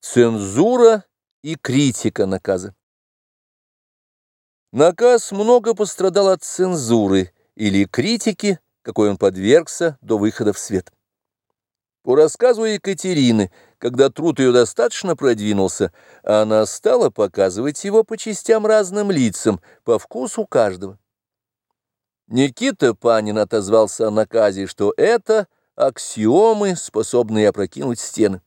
Цензура и критика наказа. Наказ много пострадал от цензуры или критики, какой он подвергся до выхода в свет. По рассказу Екатерины, когда труд ее достаточно продвинулся, она стала показывать его по частям разным лицам, по вкусу каждого. Никита Панин отозвался о наказе, что это аксиомы, способные опрокинуть стены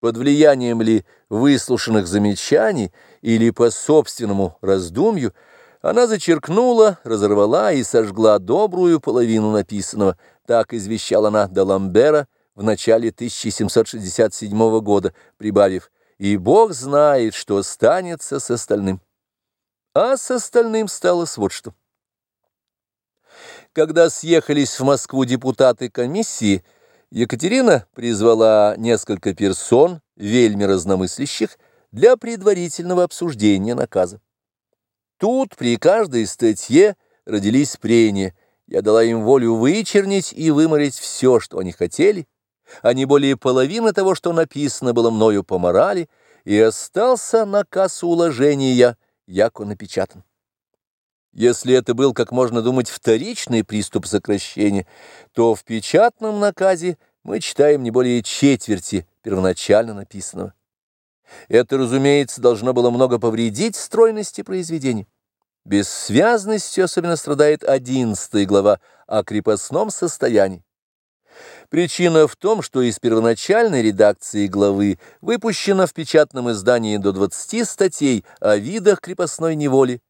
под влиянием ли выслушанных замечаний или по собственному раздумью, она зачеркнула, разорвала и сожгла добрую половину написанного, так извещала она Даламбера в начале 1767 года, прибавив «И Бог знает, что станется с остальным». А с остальным стало вот что. Когда съехались в Москву депутаты комиссии, Екатерина призвала несколько персон, вельми разномыслящих, для предварительного обсуждения наказа. Тут при каждой статье родились прения. Я дала им волю вычернить и выморить все, что они хотели, а не более половины того, что написано было мною по морали, и остался наказ уложения, яко напечатан. Если это был, как можно думать, вторичный приступ сокращения, то в печатном наказе мы читаем не более четверти первоначально написанного. Это, разумеется, должно было много повредить стройности произведения. Бессвязностью особенно страдает одиннадцатая глава о крепостном состоянии. Причина в том, что из первоначальной редакции главы выпущено в печатном издании до 20 статей о видах крепостной неволи,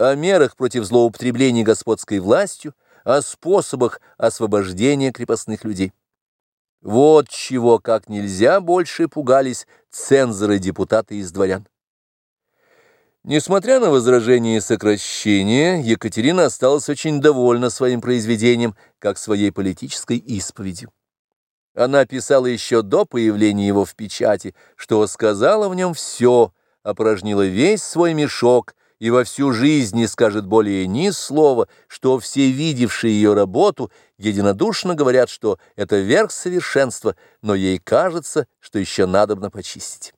о мерах против злоупотребления господской властью, о способах освобождения крепостных людей. Вот чего как нельзя больше пугались цензоры-депутаты из дворян. Несмотря на возражение и сокращение, Екатерина осталась очень довольна своим произведением, как своей политической исповедью. Она писала еще до появления его в печати, что сказала в нем все, опорожнила весь свой мешок и во всю жизнь не скажет более ни слова, что все видевшие ее работу единодушно говорят, что это верх совершенства, но ей кажется, что еще надобно почистить.